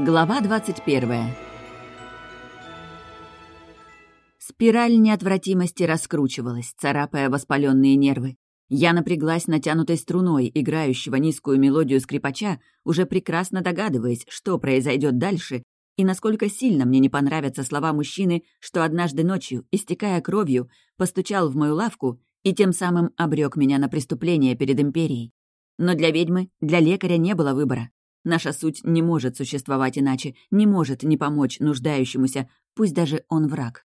Глава 21 Спираль неотвратимости раскручивалась, царапая воспаленные нервы. Я напряглась натянутой струной, играющего низкую мелодию скрипача, уже прекрасно догадываясь, что произойдет дальше, и насколько сильно мне не понравятся слова мужчины, что однажды ночью, истекая кровью, постучал в мою лавку и тем самым обрек меня на преступление перед империей. Но для ведьмы, для лекаря не было выбора. Наша суть не может существовать иначе, не может не помочь нуждающемуся, пусть даже он враг.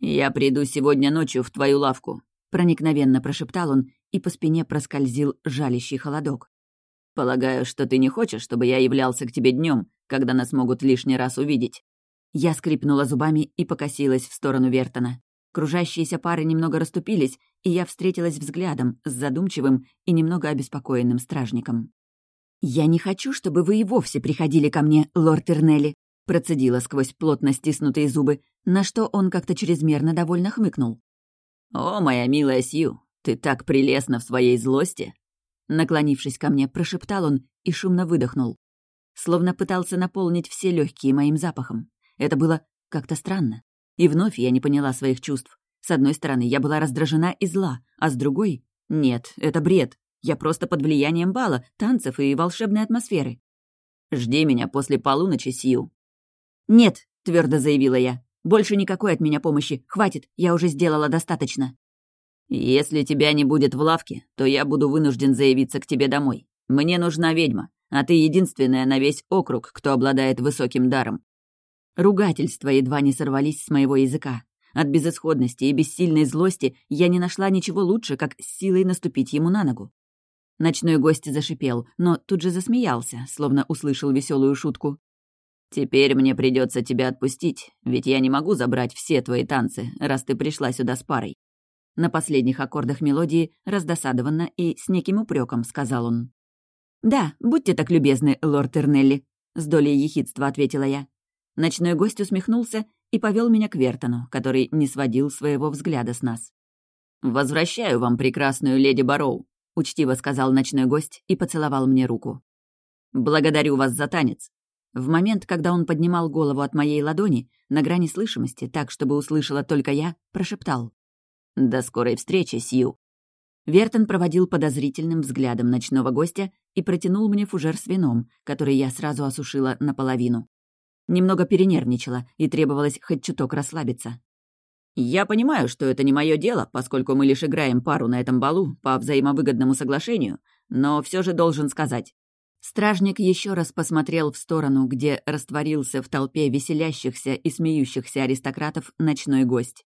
«Я приду сегодня ночью в твою лавку», — проникновенно прошептал он, и по спине проскользил жалящий холодок. «Полагаю, что ты не хочешь, чтобы я являлся к тебе днем, когда нас могут лишний раз увидеть». Я скрипнула зубами и покосилась в сторону Вертона. Кружащиеся пары немного расступились, и я встретилась взглядом с задумчивым и немного обеспокоенным стражником. «Я не хочу, чтобы вы и вовсе приходили ко мне, лорд Эрнелли», процедила сквозь плотно стиснутые зубы, на что он как-то чрезмерно довольно хмыкнул. «О, моя милая Сью, ты так прелестна в своей злости!» Наклонившись ко мне, прошептал он и шумно выдохнул. Словно пытался наполнить все легкие моим запахом. Это было как-то странно. И вновь я не поняла своих чувств. С одной стороны, я была раздражена и зла, а с другой — нет, это бред. Я просто под влиянием бала, танцев и волшебной атмосферы. Жди меня после полуночи, Сью». «Нет», — твердо заявила я. «Больше никакой от меня помощи. Хватит, я уже сделала достаточно». «Если тебя не будет в лавке, то я буду вынужден заявиться к тебе домой. Мне нужна ведьма, а ты единственная на весь округ, кто обладает высоким даром». Ругательства едва не сорвались с моего языка. От безысходности и бессильной злости я не нашла ничего лучше, как силой наступить ему на ногу. Ночной гость зашипел, но тут же засмеялся, словно услышал веселую шутку. «Теперь мне придется тебя отпустить, ведь я не могу забрать все твои танцы, раз ты пришла сюда с парой». На последних аккордах мелодии раздосадованно и с неким упреком сказал он. «Да, будьте так любезны, лорд Эрнелли», — с долей ехидства ответила я. Ночной гость усмехнулся и повел меня к Вертону, который не сводил своего взгляда с нас. «Возвращаю вам прекрасную леди Бароу», — учтиво сказал ночной гость и поцеловал мне руку. «Благодарю вас за танец». В момент, когда он поднимал голову от моей ладони, на грани слышимости, так, чтобы услышала только я, прошептал. «До скорой встречи, Сью». Вертон проводил подозрительным взглядом ночного гостя и протянул мне фужер с вином, который я сразу осушила наполовину. Немного перенервничала и требовалось хоть чуток расслабиться. «Я понимаю, что это не мое дело, поскольку мы лишь играем пару на этом балу по взаимовыгодному соглашению, но все же должен сказать». Стражник еще раз посмотрел в сторону, где растворился в толпе веселящихся и смеющихся аристократов ночной гость.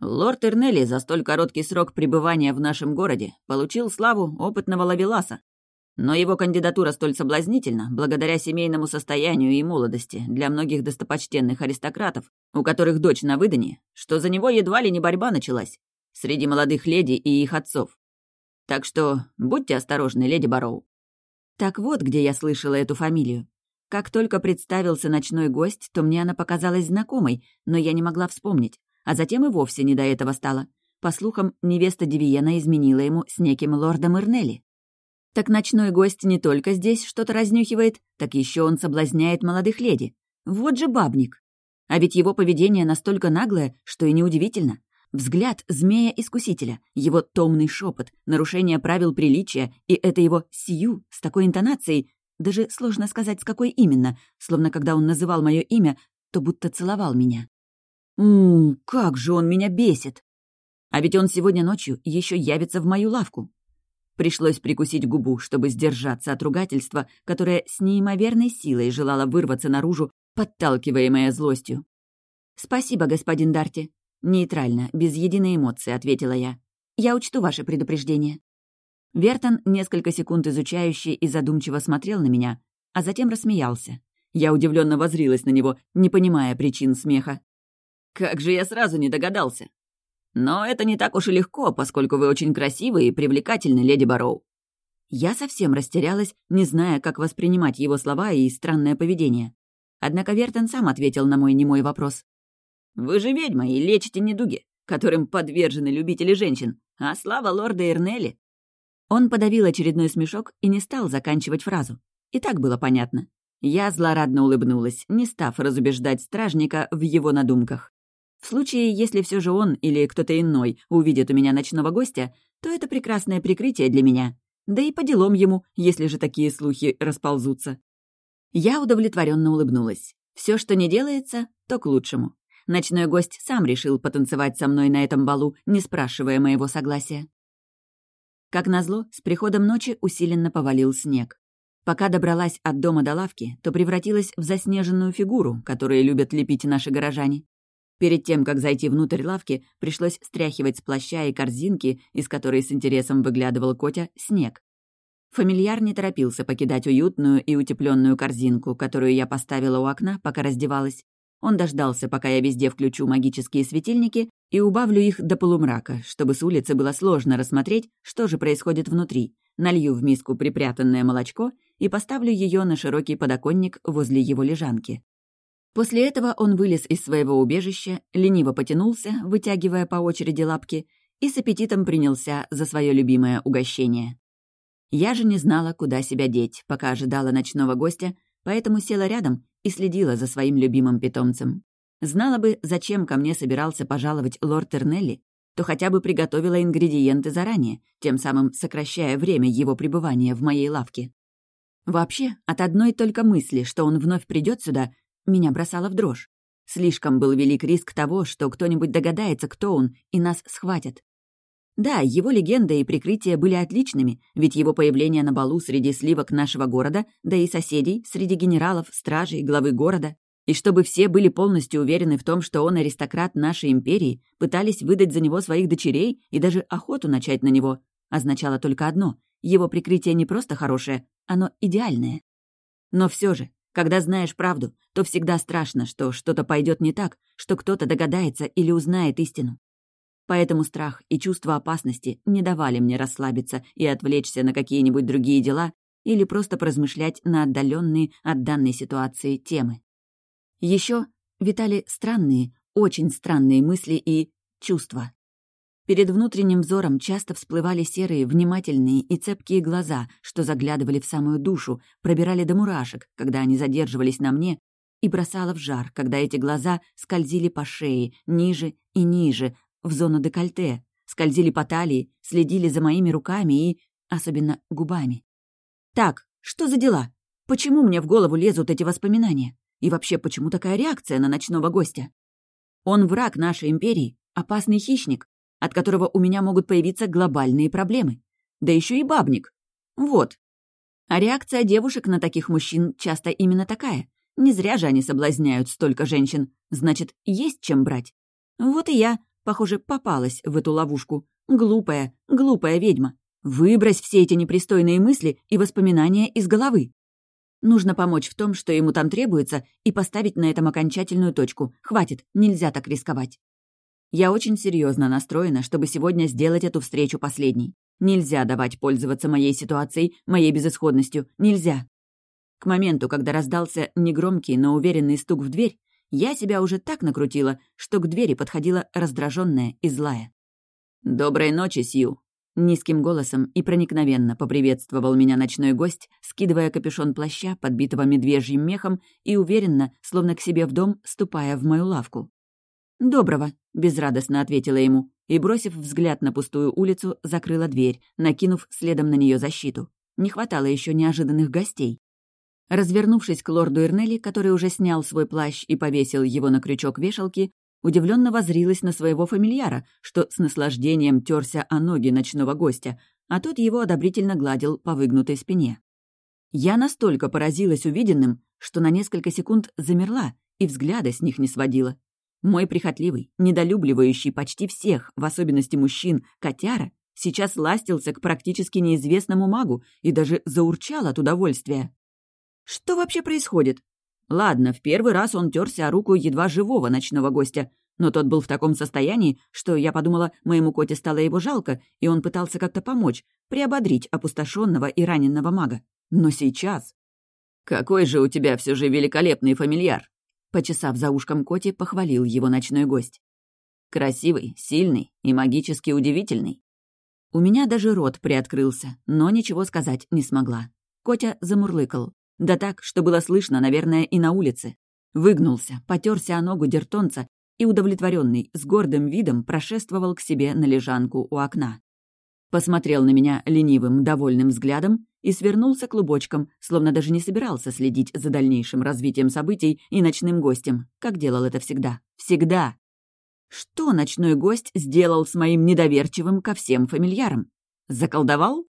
Лорд Эрнелли за столь короткий срок пребывания в нашем городе получил славу опытного лавеласа. Но его кандидатура столь соблазнительна, благодаря семейному состоянию и молодости для многих достопочтенных аристократов, у которых дочь на выданье, что за него едва ли не борьба началась среди молодых леди и их отцов. Так что будьте осторожны, леди Бароу. Так вот, где я слышала эту фамилию. Как только представился ночной гость, то мне она показалась знакомой, но я не могла вспомнить, а затем и вовсе не до этого стало. По слухам, невеста Девиена изменила ему с неким лордом Ирнелли. Так ночной гость не только здесь что-то разнюхивает, так еще он соблазняет молодых леди. Вот же бабник. А ведь его поведение настолько наглое, что и неудивительно. Взгляд змея-искусителя, его томный шепот, нарушение правил приличия и это его «сию» с такой интонацией, даже сложно сказать, с какой именно, словно когда он называл мое имя, то будто целовал меня. Ммм, как же он меня бесит! А ведь он сегодня ночью еще явится в мою лавку. Пришлось прикусить губу, чтобы сдержаться от ругательства, которое с неимоверной силой желало вырваться наружу, подталкиваемое злостью. «Спасибо, господин Дарти», — нейтрально, без единой эмоции ответила я. «Я учту ваше предупреждение». Вертон несколько секунд изучающе и задумчиво смотрел на меня, а затем рассмеялся. Я удивленно возрилась на него, не понимая причин смеха. «Как же я сразу не догадался!» Но это не так уж и легко, поскольку вы очень красивы и привлекательны, леди Бароу». Я совсем растерялась, не зная, как воспринимать его слова и странное поведение. Однако Вертон сам ответил на мой немой вопрос. «Вы же ведьма и лечите недуги, которым подвержены любители женщин, а слава лорда Эрнели». Он подавил очередной смешок и не стал заканчивать фразу. И так было понятно. Я злорадно улыбнулась, не став разубеждать стражника в его надумках. В случае, если все же он или кто-то иной увидит у меня ночного гостя, то это прекрасное прикрытие для меня. Да и по делам ему, если же такие слухи расползутся. Я удовлетворенно улыбнулась. Все, что не делается, то к лучшему. Ночной гость сам решил потанцевать со мной на этом балу, не спрашивая моего согласия. Как назло, с приходом ночи усиленно повалил снег. Пока добралась от дома до лавки, то превратилась в заснеженную фигуру, которую любят лепить наши горожане. Перед тем, как зайти внутрь лавки, пришлось стряхивать с плаща и корзинки, из которой с интересом выглядывал Котя, снег. Фамильяр не торопился покидать уютную и утепленную корзинку, которую я поставила у окна, пока раздевалась. Он дождался, пока я везде включу магические светильники и убавлю их до полумрака, чтобы с улицы было сложно рассмотреть, что же происходит внутри. Налью в миску припрятанное молочко и поставлю ее на широкий подоконник возле его лежанки. После этого он вылез из своего убежища, лениво потянулся, вытягивая по очереди лапки, и с аппетитом принялся за свое любимое угощение. Я же не знала, куда себя деть, пока ожидала ночного гостя, поэтому села рядом и следила за своим любимым питомцем. Знала бы, зачем ко мне собирался пожаловать лорд Тернелли, то хотя бы приготовила ингредиенты заранее, тем самым сокращая время его пребывания в моей лавке. Вообще, от одной только мысли, что он вновь придет сюда, меня бросало в дрожь. Слишком был велик риск того, что кто-нибудь догадается, кто он, и нас схватят. Да, его легенда и прикрытие были отличными, ведь его появление на балу среди сливок нашего города, да и соседей, среди генералов, стражей, главы города, и чтобы все были полностью уверены в том, что он аристократ нашей империи, пытались выдать за него своих дочерей и даже охоту начать на него, означало только одно — его прикрытие не просто хорошее, оно идеальное. Но все же, когда знаешь правду, то всегда страшно, что что-то пойдет не так, что кто-то догадается или узнает истину. Поэтому страх и чувство опасности не давали мне расслабиться и отвлечься на какие-нибудь другие дела или просто поразмышлять на отдаленные от данной ситуации темы. Еще витали странные, очень странные мысли и чувства. Перед внутренним взором часто всплывали серые, внимательные и цепкие глаза, что заглядывали в самую душу, пробирали до мурашек, когда они задерживались на мне, и бросало в жар, когда эти глаза скользили по шее, ниже и ниже, в зону декольте, скользили по талии, следили за моими руками и, особенно, губами. Так, что за дела? Почему мне в голову лезут эти воспоминания? И вообще, почему такая реакция на ночного гостя? Он враг нашей империи, опасный хищник, от которого у меня могут появиться глобальные проблемы. Да еще и бабник. Вот. А реакция девушек на таких мужчин часто именно такая. Не зря же они соблазняют столько женщин. Значит, есть чем брать. Вот и я Похоже, попалась в эту ловушку. Глупая, глупая ведьма. Выбрось все эти непристойные мысли и воспоминания из головы. Нужно помочь в том, что ему там требуется, и поставить на этом окончательную точку. Хватит, нельзя так рисковать. Я очень серьезно настроена, чтобы сегодня сделать эту встречу последней. Нельзя давать пользоваться моей ситуацией, моей безысходностью. Нельзя. К моменту, когда раздался негромкий, но уверенный стук в дверь, я себя уже так накрутила, что к двери подходила раздраженная и злая. «Доброй ночи, Сью!» Низким голосом и проникновенно поприветствовал меня ночной гость, скидывая капюшон плаща, подбитого медвежьим мехом, и уверенно, словно к себе в дом, ступая в мою лавку. «Доброго», — безрадостно ответила ему, и, бросив взгляд на пустую улицу, закрыла дверь, накинув следом на нее защиту. Не хватало еще неожиданных гостей. Развернувшись к лорду Эрнели, который уже снял свой плащ и повесил его на крючок вешалки, удивленно возрилась на своего фамильяра, что с наслаждением терся о ноги ночного гостя, а тот его одобрительно гладил по выгнутой спине. Я настолько поразилась увиденным, что на несколько секунд замерла и взгляда с них не сводила. Мой прихотливый, недолюбливающий почти всех, в особенности мужчин, котяра, сейчас ластился к практически неизвестному магу и даже заурчал от удовольствия. Что вообще происходит? Ладно, в первый раз он терся о руку едва живого ночного гостя, но тот был в таком состоянии, что я подумала, моему коте стало его жалко, и он пытался как-то помочь, приободрить опустошенного и раненного мага. Но сейчас... «Какой же у тебя все же великолепный фамильяр!» Почесав за ушком коте, похвалил его ночной гость. «Красивый, сильный и магически удивительный». У меня даже рот приоткрылся, но ничего сказать не смогла. Котя замурлыкал. Да так, что было слышно, наверное, и на улице. Выгнулся, потерся о ногу дертонца и, удовлетворенный, с гордым видом прошествовал к себе на лежанку у окна. Посмотрел на меня ленивым, довольным взглядом и свернулся клубочком, словно даже не собирался следить за дальнейшим развитием событий и ночным гостем, как делал это всегда. Всегда! Что ночной гость сделал с моим недоверчивым ко всем фамильяром? Заколдовал?